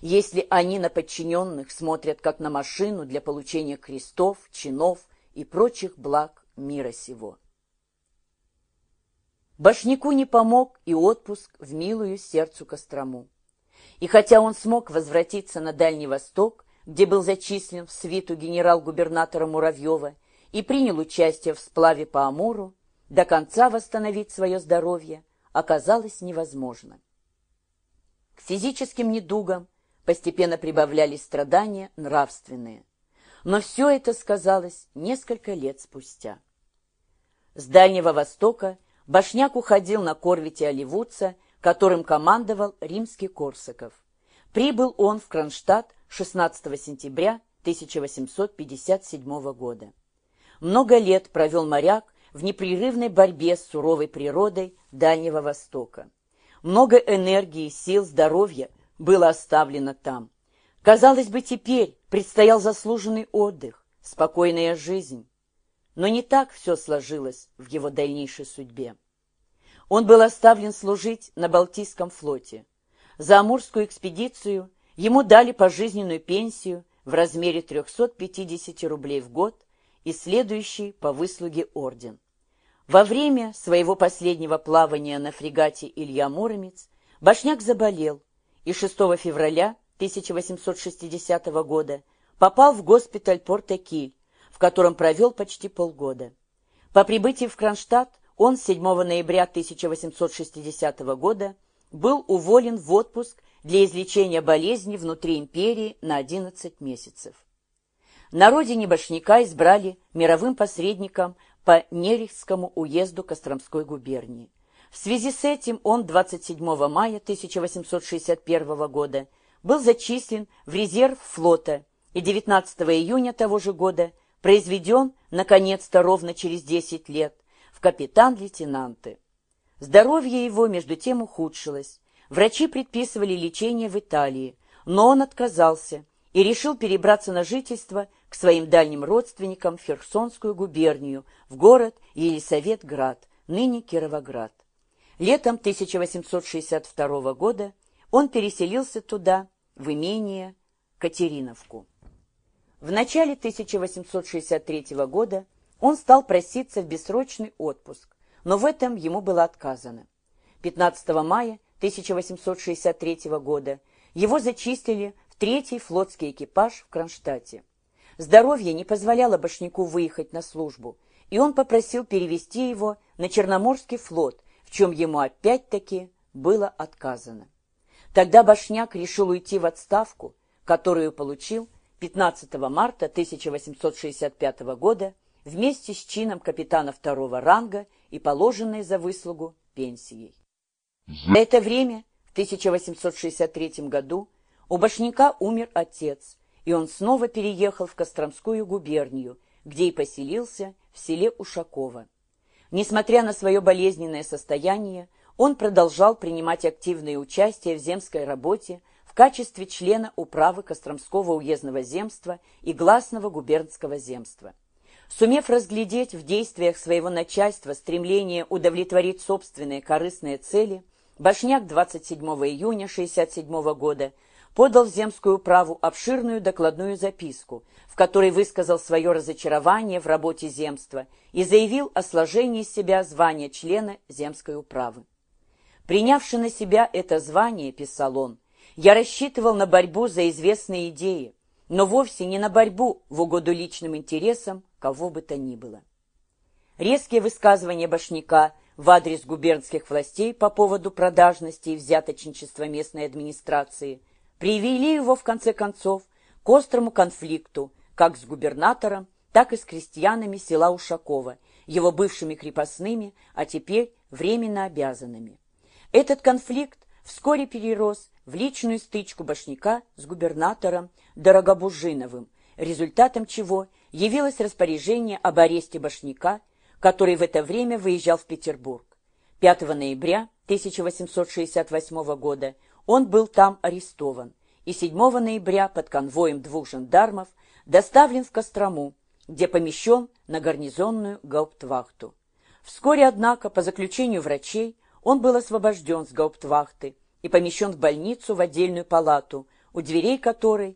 если они на подчиненных смотрят как на машину для получения крестов, чинов и прочих благ мира сего. Башняку не помог и отпуск в милую сердцу Кострому. И хотя он смог возвратиться на Дальний Восток, где был зачислен в свиту генерал-губернатора Муравьева и принял участие в сплаве по Амуру, до конца восстановить свое здоровье оказалось невозможно. К физическим недугам постепенно прибавлялись страдания нравственные. Но все это сказалось несколько лет спустя. С Дальнего Востока Башняк уходил на корвете Оливудца, которым командовал римский Корсаков. Прибыл он в Кронштадт 16 сентября 1857 года. Много лет провел моряк в непрерывной борьбе с суровой природой Дальнего Востока. Много энергии, сил, здоровья было оставлено там. Казалось бы, теперь предстоял заслуженный отдых, спокойная жизнь. Но не так все сложилось в его дальнейшей судьбе. Он был оставлен служить на Балтийском флоте. За Амурскую экспедицию ему дали пожизненную пенсию в размере 350 рублей в год и следующий по выслуге орден. Во время своего последнего плавания на фрегате Илья Муромец Башняк заболел и 6 февраля 1860 года попал в госпиталь Порта-Киль, в котором провел почти полгода. По прибытии в Кронштадт он 7 ноября 1860 года был уволен в отпуск для излечения болезни внутри империи на 11 месяцев. На родине Башняка избрали мировым посредником по Нерехскому уезду Костромской губернии. В связи с этим он 27 мая 1861 года был зачислен в резерв флота и 19 июня того же года – произведен, наконец-то, ровно через 10 лет, в капитан-лейтенанты. Здоровье его, между тем, ухудшилось. Врачи предписывали лечение в Италии, но он отказался и решил перебраться на жительство к своим дальним родственникам в Херсонскую губернию, в город Елисаветград, ныне Кировоград. Летом 1862 года он переселился туда, в имение Катериновку. В начале 1863 года он стал проситься в бессрочный отпуск, но в этом ему было отказано. 15 мая 1863 года его зачислили в третий флотский экипаж в Кронштадте. Здоровье не позволяло Башняку выехать на службу, и он попросил перевести его на Черноморский флот, в чем ему опять-таки было отказано. Тогда Башняк решил уйти в отставку, которую получил 15 марта 1865 года вместе с чином капитана второго ранга и положенной за выслугу пенсией. За это время, в 1863 году, у Башняка умер отец, и он снова переехал в Костромскую губернию, где и поселился в селе Ушаково. Несмотря на свое болезненное состояние, он продолжал принимать активное участие в земской работе, качестве члена управы Костромского уездного земства и гласного губернского земства. Сумев разглядеть в действиях своего начальства стремление удовлетворить собственные корыстные цели, Башняк 27 июня 1967 года подал в земскую управу обширную докладную записку, в которой высказал свое разочарование в работе земства и заявил о сложении себя звания члена земской управы. Принявши на себя это звание, писал он, я рассчитывал на борьбу за известные идеи, но вовсе не на борьбу в угоду личным интересам кого бы то ни было. Резкие высказывания Башняка в адрес губернских властей по поводу продажности и взяточничества местной администрации привели его, в конце концов, к острому конфликту как с губернатором, так и с крестьянами села Ушакова, его бывшими крепостными, а теперь временно обязанными. Этот конфликт вскоре перерос в личную стычку Башняка с губернатором Дорогобужиновым, результатом чего явилось распоряжение об аресте Башняка, который в это время выезжал в Петербург. 5 ноября 1868 года он был там арестован, и 7 ноября под конвоем двух жандармов доставлен в Кострому, где помещен на гарнизонную гауптвахту. Вскоре, однако, по заключению врачей, он был освобожден с гауптвахты и помещен в больницу в отдельную палату, у дверей которой